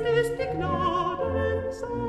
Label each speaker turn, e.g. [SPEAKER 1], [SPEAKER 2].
[SPEAKER 1] ist es